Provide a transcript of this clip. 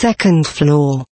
Second floor.